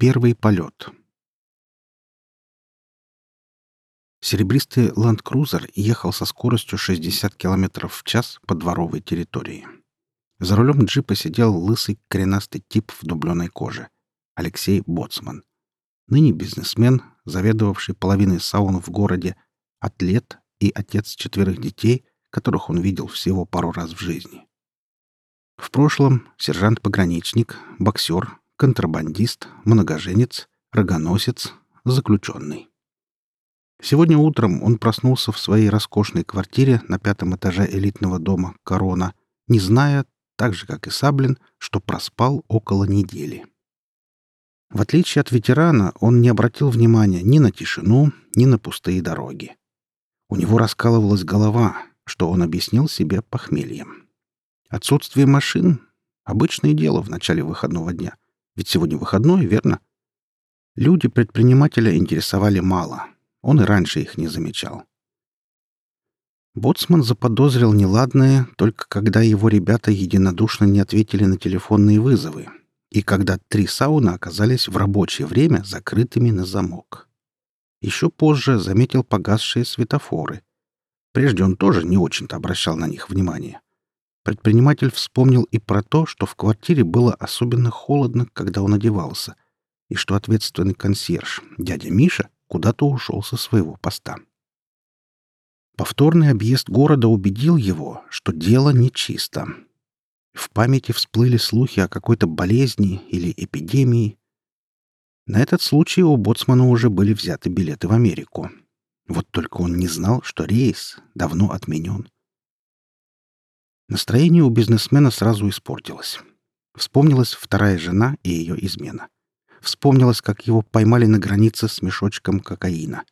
Первый полет. Серебристый ленд-крузер ехал со скоростью 60 км в час по дворовой территории. За рулем джипа сидел лысый коренастый тип в дубленой коже. Алексей Боцман. Ныне бизнесмен, заведовавший половиной саун в городе, атлет и отец четверых детей, которых он видел всего пару раз в жизни. В прошлом сержант-пограничник, боксер, контрабандист, многоженец, рогоносец, заключенный. Сегодня утром он проснулся в своей роскошной квартире на пятом этаже элитного дома «Корона», не зная, так же, как и Саблин, что проспал около недели. В отличие от ветерана, он не обратил внимания ни на тишину, ни на пустые дороги. У него раскалывалась голова, что он объяснил себе похмельем. Отсутствие машин — обычное дело в начале выходного дня. Ведь сегодня выходной, верно? Люди предпринимателя интересовали мало. Он и раньше их не замечал. Боцман заподозрил неладное только когда его ребята единодушно не ответили на телефонные вызовы и когда три сауна оказались в рабочее время закрытыми на замок. Еще позже заметил погасшие светофоры. Прежде он тоже не очень-то обращал на них внимание. Предприниматель вспомнил и про то, что в квартире было особенно холодно, когда он одевался, и что ответственный консьерж, дядя Миша, куда-то ушел со своего поста. Повторный объезд города убедил его, что дело нечисто. В памяти всплыли слухи о какой-то болезни или эпидемии. На этот случай у Боцмана уже были взяты билеты в Америку. Вот только он не знал, что рейс давно отменен. Настроение у бизнесмена сразу испортилось. Вспомнилась вторая жена и ее измена. Вспомнилось, как его поймали на границе с мешочком кокаина.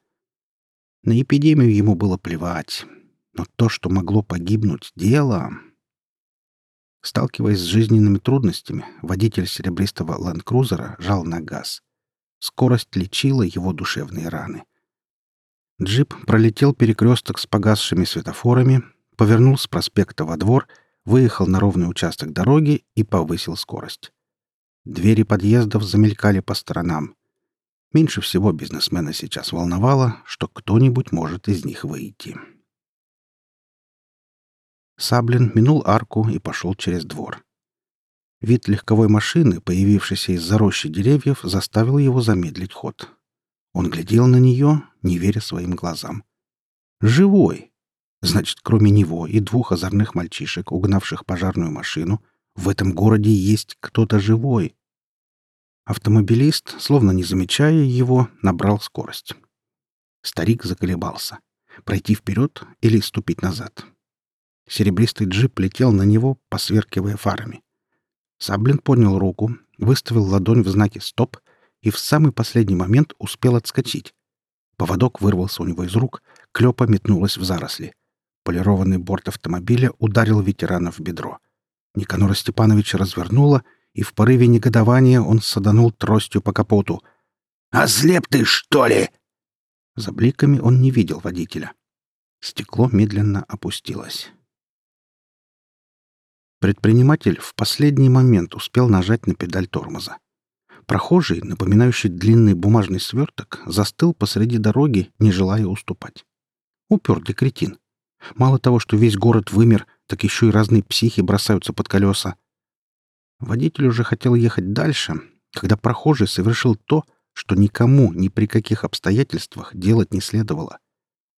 На эпидемию ему было плевать. Но то, что могло погибнуть, дело... Сталкиваясь с жизненными трудностями, водитель серебристого ленд-крузера жал на газ. Скорость лечила его душевные раны. Джип пролетел перекресток с погасшими светофорами, повернул с проспекта во двор, выехал на ровный участок дороги и повысил скорость. Двери подъездов замелькали по сторонам. Меньше всего бизнесмена сейчас волновало, что кто-нибудь может из них выйти. Саблин минул арку и пошел через двор. Вид легковой машины, появившейся из-за рощи деревьев, заставил его замедлить ход. Он глядел на нее, не веря своим глазам. «Живой!» Значит, кроме него и двух озорных мальчишек, угнавших пожарную машину, в этом городе есть кто-то живой. Автомобилист, словно не замечая его, набрал скорость. Старик заколебался. Пройти вперед или ступить назад. Серебристый джип летел на него, посверкивая фарами. Саблин поднял руку, выставил ладонь в знаке «стоп» и в самый последний момент успел отскочить. Поводок вырвался у него из рук, клёпа метнулась в заросли. Полированный борт автомобиля ударил ветерана в бедро. Никанора Степановича развернуло, и в порыве негодования он саданул тростью по капоту. «Ослеп ты, что ли?» За бликами он не видел водителя. Стекло медленно опустилось. Предприниматель в последний момент успел нажать на педаль тормоза. Прохожий, напоминающий длинный бумажный сверток, застыл посреди дороги, не желая уступать. Упертый кретин. Мало того, что весь город вымер, так еще и разные психи бросаются под колеса. Водитель уже хотел ехать дальше, когда прохожий совершил то, что никому ни при каких обстоятельствах делать не следовало.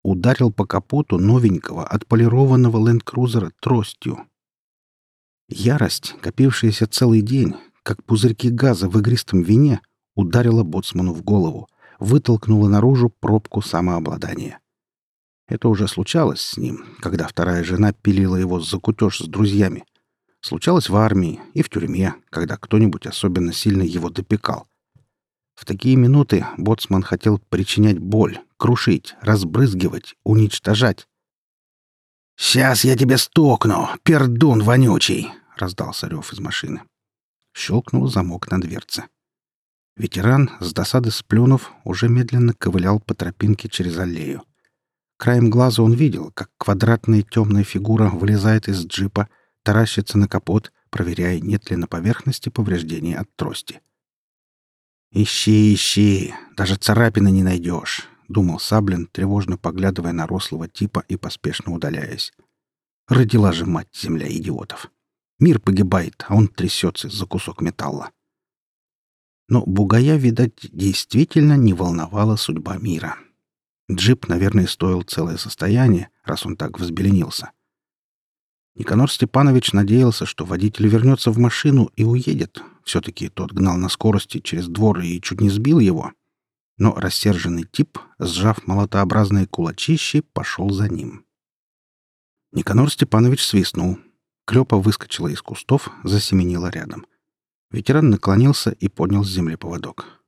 Ударил по капоту новенького, отполированного ленд-крузера тростью. Ярость, копившаяся целый день, как пузырьки газа в игристом вине, ударила боцману в голову, вытолкнула наружу пробку самообладания. Это уже случалось с ним, когда вторая жена пилила его за кутеж с друзьями. Случалось в армии и в тюрьме, когда кто-нибудь особенно сильно его допекал. В такие минуты боцман хотел причинять боль, крушить, разбрызгивать, уничтожать. «Сейчас я тебе стукну, пердун вонючий!» — раздался рев из машины. Щелкнул замок на дверце. Ветеран, с досады сплюнув, уже медленно ковылял по тропинке через аллею. Краем глаза он видел, как квадратная темная фигура вылезает из джипа, таращится на капот, проверяя, нет ли на поверхности повреждений от трости. «Ищи, ищи, даже царапины не найдешь», — думал Саблин, тревожно поглядывая на рослого типа и поспешно удаляясь. Родила же мать земля идиотов. Мир погибает, а он трясется за кусок металла. Но Бугая, видать, действительно не волновала судьба мира. Джип, наверное, стоил целое состояние, раз он так взбеленился. Никанор Степанович надеялся, что водитель вернется в машину и уедет. Все-таки тот гнал на скорости через двор и чуть не сбил его. Но рассерженный тип, сжав молотообразные кулачищи, пошел за ним. Никанор Степанович свистнул. Клёпа выскочила из кустов, засеменила рядом. Ветеран наклонился и поднял с земли поводок.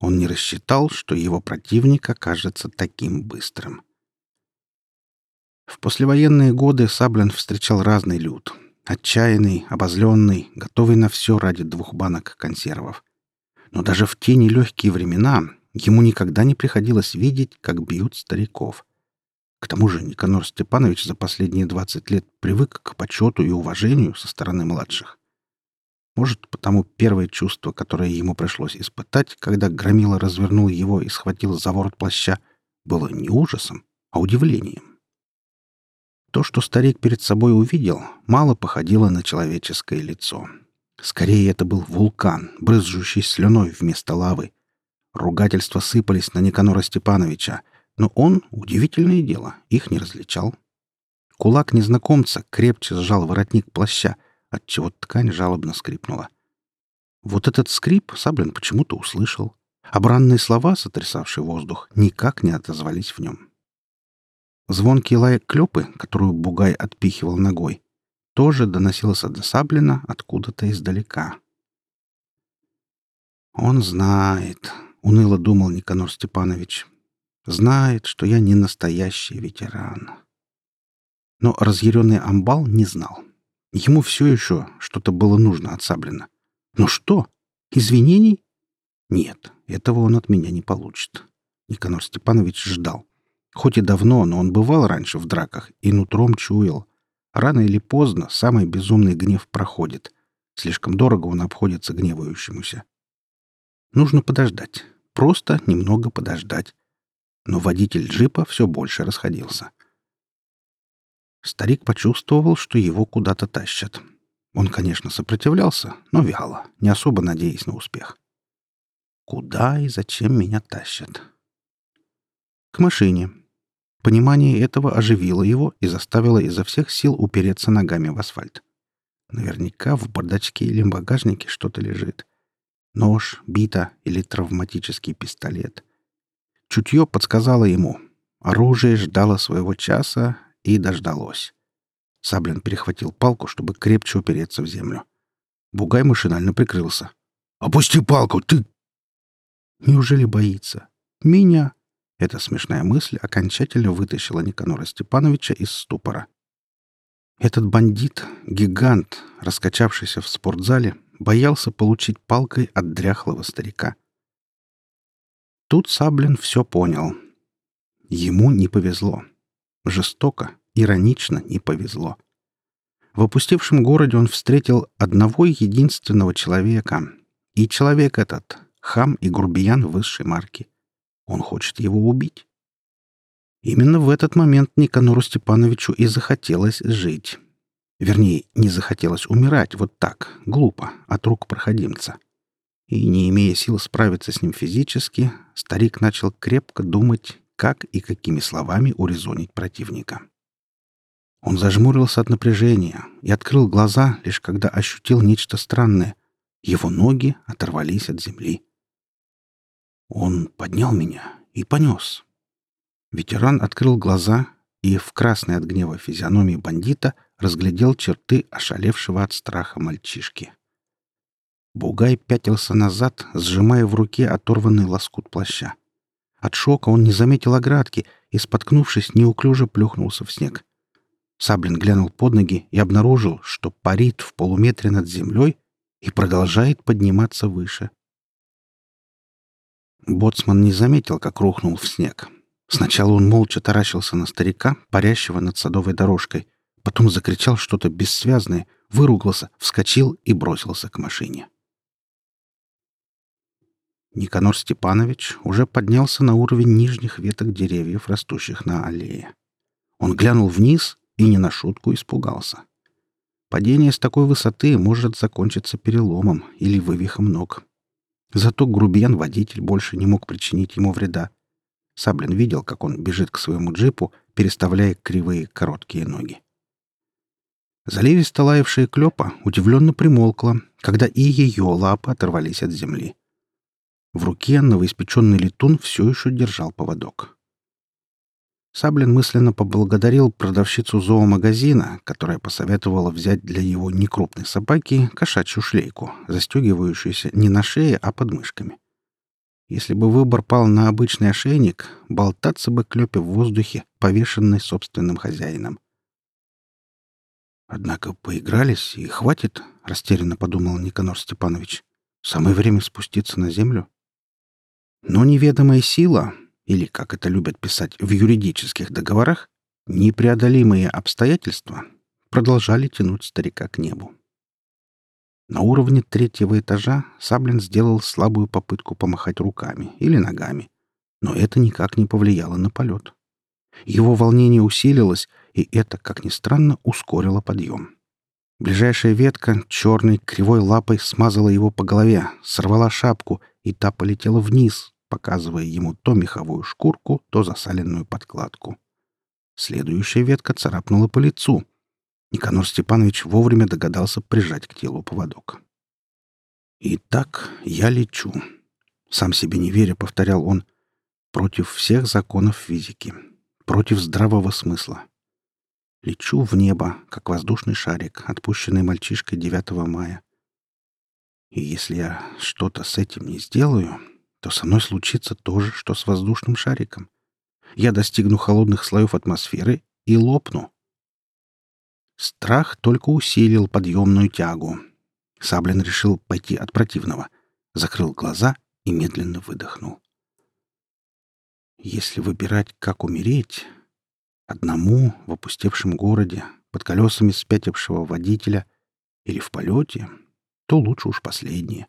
Он не рассчитал, что его противник окажется таким быстрым. В послевоенные годы Саблин встречал разный люд. Отчаянный, обозленный, готовый на все ради двух банок консервов. Но даже в те нелегкие времена ему никогда не приходилось видеть, как бьют стариков. К тому же Никанор Степанович за последние 20 лет привык к почету и уважению со стороны младших. Может, потому первое чувство, которое ему пришлось испытать, когда Громила развернул его и схватил за ворот плаща, было не ужасом, а удивлением. То, что старик перед собой увидел, мало походило на человеческое лицо. Скорее, это был вулкан, брызжущий слюной вместо лавы. Ругательства сыпались на Никанора Степановича — но он, удивительное дело, их не различал. Кулак незнакомца крепче сжал воротник плаща, отчего ткань жалобно скрипнула. Вот этот скрип Саблин почему-то услышал, а бранные слова, сотрясавшие воздух, никак не отозвались в нем. Звонкий лай клёпы, которую Бугай отпихивал ногой, тоже доносился до Саблина откуда-то издалека. «Он знает», — уныло думал Никанор Степанович, Знает, что я не настоящий ветеран. Но разъяренный амбал не знал. Ему все еще что-то было нужно от Саблина. Но что? Извинений? Нет, этого он от меня не получит. Никанор Степанович ждал. Хоть и давно, но он бывал раньше в драках и нутром чуял. Рано или поздно самый безумный гнев проходит. Слишком дорого он обходится гневающемуся. Нужно подождать. Просто немного подождать но водитель джипа все больше расходился. Старик почувствовал, что его куда-то тащат. Он, конечно, сопротивлялся, но вяло, не особо надеясь на успех. Куда и зачем меня тащат? К машине. Понимание этого оживило его и заставило изо всех сил упереться ногами в асфальт. Наверняка в бардачке или багажнике что-то лежит. Нож, бита или травматический пистолет. Чутье подсказало ему. Оружие ждало своего часа и дождалось. Саблин перехватил палку, чтобы крепче упереться в землю. Бугай машинально прикрылся. «Опусти палку, ты...» Неужели боится? Меня? Эта смешная мысль окончательно вытащила Никанора Степановича из ступора. Этот бандит, гигант, раскачавшийся в спортзале, боялся получить палкой от дряхлого старика — Тут Саблин все понял. Ему не повезло. Жестоко, иронично не повезло. В опустевшем городе он встретил одного единственного человека. И человек этот — хам и грубиян высшей марки. Он хочет его убить. Именно в этот момент Никанору Степановичу и захотелось жить. Вернее, не захотелось умирать вот так, глупо, от рук проходимца. — и, не имея сил справиться с ним физически, старик начал крепко думать, как и какими словами урезонить противника. Он зажмурился от напряжения и открыл глаза, лишь когда ощутил нечто странное. Его ноги оторвались от земли. Он поднял меня и понес. Ветеран открыл глаза и в красной от гнева физиономии бандита разглядел черты ошалевшего от страха мальчишки. Бугай пятился назад, сжимая в руке оторванный лоскут плаща. От шока он не заметил оградки и, споткнувшись, неуклюже плюхнулся в снег. Саблин глянул под ноги и обнаружил, что парит в полуметре над землей и продолжает подниматься выше. Боцман не заметил, как рухнул в снег. Сначала он молча таращился на старика, парящего над садовой дорожкой, потом закричал что-то бессвязное, выругался, вскочил и бросился к машине. Никанор Степанович уже поднялся на уровень нижних веток деревьев, растущих на аллее. Он глянул вниз и не на шутку испугался. Падение с такой высоты может закончиться переломом или вывихом ног. Зато грубиян-водитель больше не мог причинить ему вреда. Саблин видел, как он бежит к своему джипу, переставляя кривые короткие ноги. Заливисто лаявшая клёпа удивленно примолкла, когда и ее лапы оторвались от земли. В руке новоиспеченный летун все еще держал поводок. Саблин мысленно поблагодарил продавщицу зоомагазина, которая посоветовала взять для его некрупной собаки кошачью шлейку, застегивающуюся не на шее, а под мышками. Если бы выбор пал на обычный ошейник, болтаться бы клёпе в воздухе, повешенной собственным хозяином. «Однако поигрались, и хватит», — растерянно подумал Никанор Степанович. «Самое время спуститься на землю». Но неведомая сила, или, как это любят писать в юридических договорах, непреодолимые обстоятельства продолжали тянуть старика к небу. На уровне третьего этажа Саблин сделал слабую попытку помахать руками или ногами, но это никак не повлияло на полет. Его волнение усилилось, и это, как ни странно, ускорило подъем. Ближайшая ветка черной кривой лапой смазала его по голове, сорвала шапку, и та полетела вниз, показывая ему то меховую шкурку, то засаленную подкладку. Следующая ветка царапнула по лицу. Никанор Степанович вовремя догадался прижать к телу поводок. «Итак, я лечу», — сам себе не веря, повторял он, — «против всех законов физики, против здравого смысла. Лечу в небо, как воздушный шарик, отпущенный мальчишкой 9 мая. И если я что-то с этим не сделаю, то со мной случится то же, что с воздушным шариком. Я достигну холодных слоев атмосферы и лопну. Страх только усилил подъемную тягу. Саблин решил пойти от противного. Закрыл глаза и медленно выдохнул. Если выбирать, как умереть, одному в опустевшем городе, под колесами спятившего водителя или в полете, то лучше уж последнее.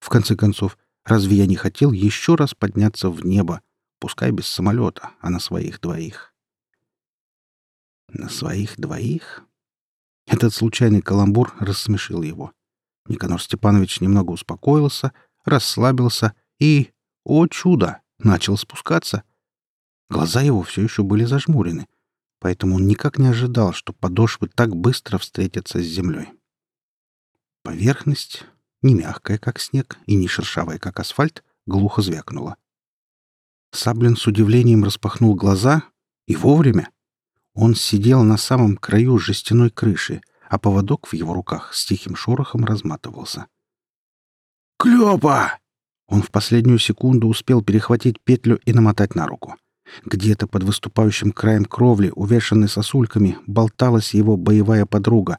В конце концов, Разве я не хотел еще раз подняться в небо, пускай без самолета, а на своих двоих? На своих двоих? Этот случайный каламбур рассмешил его. Никанор Степанович немного успокоился, расслабился и, о чудо, начал спускаться. Глаза его все еще были зажмурены, поэтому он никак не ожидал, что подошвы так быстро встретятся с землей. Поверхность не мягкая, как снег, и не шершавая, как асфальт, глухо звякнула. Саблин с удивлением распахнул глаза, и вовремя. Он сидел на самом краю жестяной крыши, а поводок в его руках с тихим шорохом разматывался. «Клёпа!» Он в последнюю секунду успел перехватить петлю и намотать на руку. Где-то под выступающим краем кровли, увешанной сосульками, болталась его боевая подруга,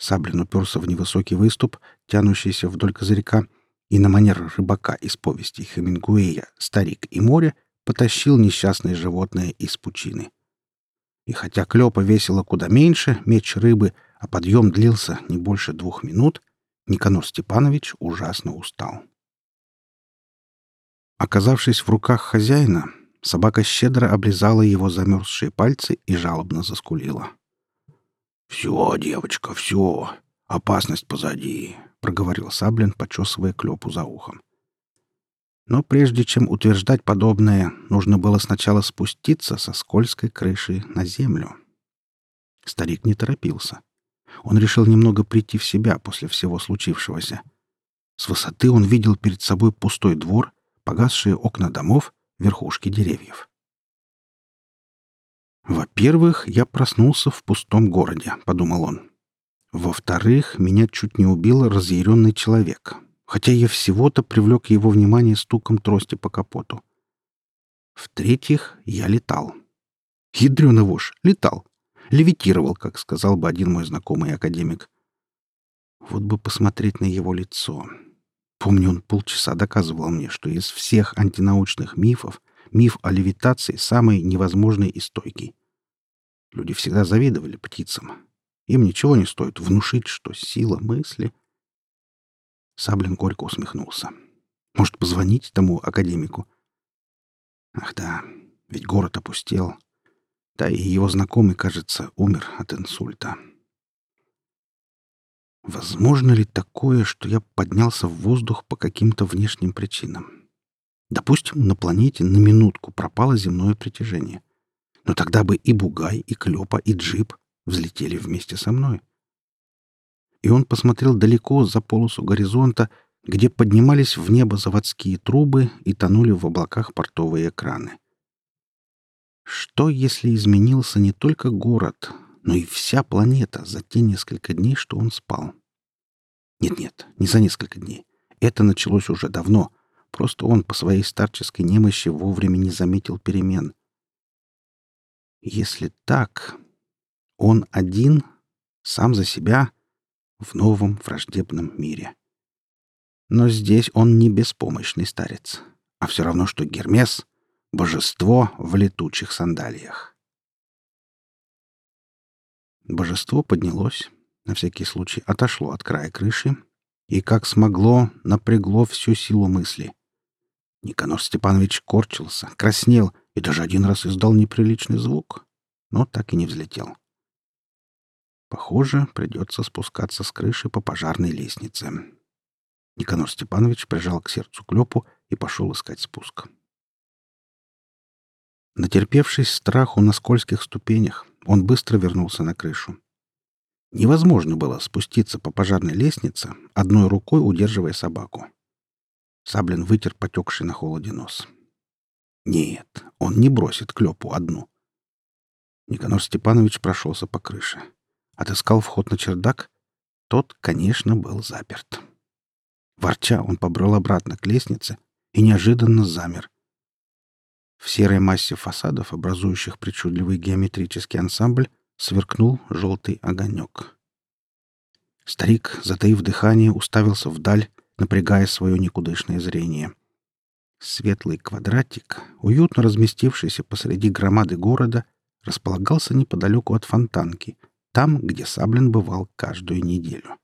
Саблин уперся в невысокий выступ, тянущийся вдоль козырька, и на манер рыбака из повести Хемингуэя «Старик и море» потащил несчастное животное из пучины. И хотя клёпа весила куда меньше, меч рыбы, а подъем длился не больше двух минут, Никанор Степанович ужасно устал. Оказавшись в руках хозяина, собака щедро облизала его замерзшие пальцы и жалобно заскулила. «Все, девочка, все. Опасность позади», — проговорил Саблин, почесывая клепу за ухом. Но прежде чем утверждать подобное, нужно было сначала спуститься со скользкой крыши на землю. Старик не торопился. Он решил немного прийти в себя после всего случившегося. С высоты он видел перед собой пустой двор, погасшие окна домов, верхушки деревьев. «Во-первых, я проснулся в пустом городе», — подумал он. «Во-вторых, меня чуть не убил разъяренный человек, хотя я всего-то привлек его внимание стуком трости по капоту. В-третьих, я летал. Ядрёна вошь, летал. Левитировал, как сказал бы один мой знакомый академик. Вот бы посмотреть на его лицо. Помню, он полчаса доказывал мне, что из всех антинаучных мифов миф о левитации самый невозможный и стойкий. Люди всегда завидовали птицам. Им ничего не стоит внушить, что сила мысли... Саблин горько усмехнулся. Может, позвонить тому академику? Ах да, ведь город опустел. Да и его знакомый, кажется, умер от инсульта. Возможно ли такое, что я поднялся в воздух по каким-то внешним причинам? Допустим, на планете на минутку пропало земное притяжение. Но тогда бы и Бугай, и Клёпа, и Джип взлетели вместе со мной. И он посмотрел далеко за полосу горизонта, где поднимались в небо заводские трубы и тонули в облаках портовые экраны. Что, если изменился не только город, но и вся планета за те несколько дней, что он спал. Нет-нет, не за несколько дней. Это началось уже давно. Просто он по своей старческой немощи вовремя не заметил перемен. Если так, он один, сам за себя, в новом враждебном мире. Но здесь он не беспомощный старец, а все равно, что Гермес — божество в летучих сандалиях. Божество поднялось, на всякий случай отошло от края крыши и, как смогло, напрягло всю силу мысли. Никанор Степанович корчился, краснел и даже один раз издал неприличный звук, но так и не взлетел. Похоже, придется спускаться с крыши по пожарной лестнице. Никанор Степанович прижал к сердцу клепу и пошел искать спуск. Натерпевшись страху на скользких ступенях, он быстро вернулся на крышу. Невозможно было спуститься по пожарной лестнице, одной рукой удерживая собаку. Саблин вытер потекший на холоде нос. Нет, он не бросит клепу одну. Никанор Степанович прошелся по крыше. Отыскал вход на чердак. Тот, конечно, был заперт. Ворча, он побрел обратно к лестнице и неожиданно замер. В серой массе фасадов, образующих причудливый геометрический ансамбль, сверкнул желтый огонек. Старик, затаив дыхание, уставился вдаль, напрягая свое никудышное зрение. Светлый квадратик, уютно разместившийся посреди громады города, располагался неподалеку от фонтанки, там, где Саблин бывал каждую неделю.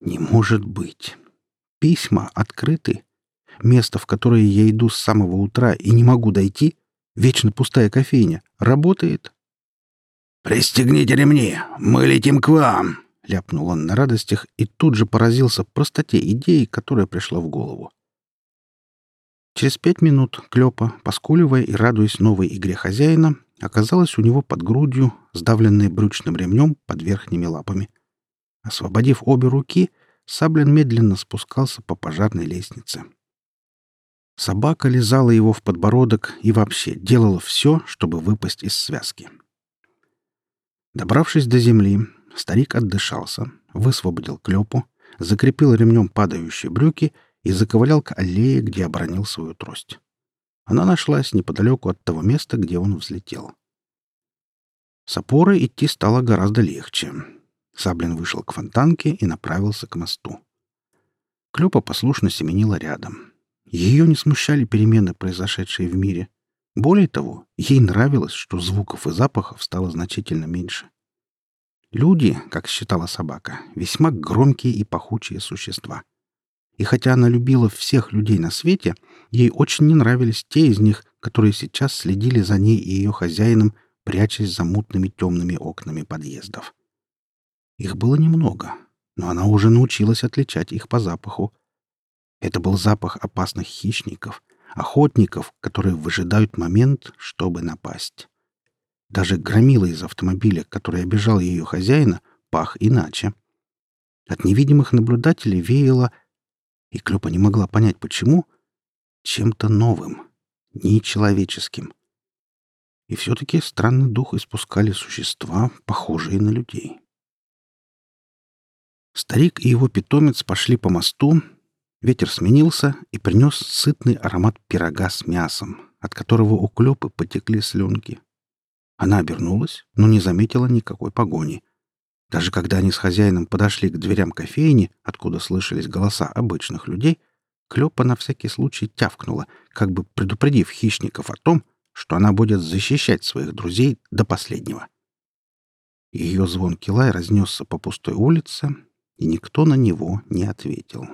«Не может быть! Письма открыты Место, в которое я иду с самого утра и не могу дойти, вечно пустая кофейня, работает. «Пристегните ремни, мы летим к вам!» — ляпнул он на радостях и тут же поразился простоте идеи, которая пришла в голову. Через пять минут Клёпа, поскуливая и радуясь новой игре хозяина, оказалась у него под грудью, сдавленной брючным ремнем под верхними лапами. Освободив обе руки, Саблин медленно спускался по пожарной лестнице. Собака лизала его в подбородок и вообще делала все, чтобы выпасть из связки. Добравшись до земли, старик отдышался, высвободил клепу, закрепил ремнем падающие брюки и заковылял к аллее, где оборонил свою трость. Она нашлась неподалеку от того места, где он взлетел. С опорой идти стало гораздо легче. Саблин вышел к фонтанке и направился к мосту. Клёпа послушно семенила рядом. Ее не смущали перемены, произошедшие в мире. Более того, ей нравилось, что звуков и запахов стало значительно меньше. Люди, как считала собака, весьма громкие и пахучие существа. И хотя она любила всех людей на свете, ей очень не нравились те из них, которые сейчас следили за ней и ее хозяином, прячась за мутными темными окнами подъездов. Их было немного, но она уже научилась отличать их по запаху, это был запах опасных хищников, охотников, которые выжидают момент, чтобы напасть. Даже громила из автомобиля, который обижал ее хозяина, пах иначе. От невидимых наблюдателей веяло, и Клёпа не могла понять, почему, чем-то новым, нечеловеческим. И все-таки странный дух испускали существа, похожие на людей. Старик и его питомец пошли по мосту, Ветер сменился и принес сытный аромат пирога с мясом, от которого у Клёпы потекли слюнки. Она обернулась, но не заметила никакой погони. Даже когда они с хозяином подошли к дверям кофейни, откуда слышались голоса обычных людей, Клёпа на всякий случай тявкнула, как бы предупредив хищников о том, что она будет защищать своих друзей до последнего. Ее звонкий лай разнесся по пустой улице, и никто на него не ответил.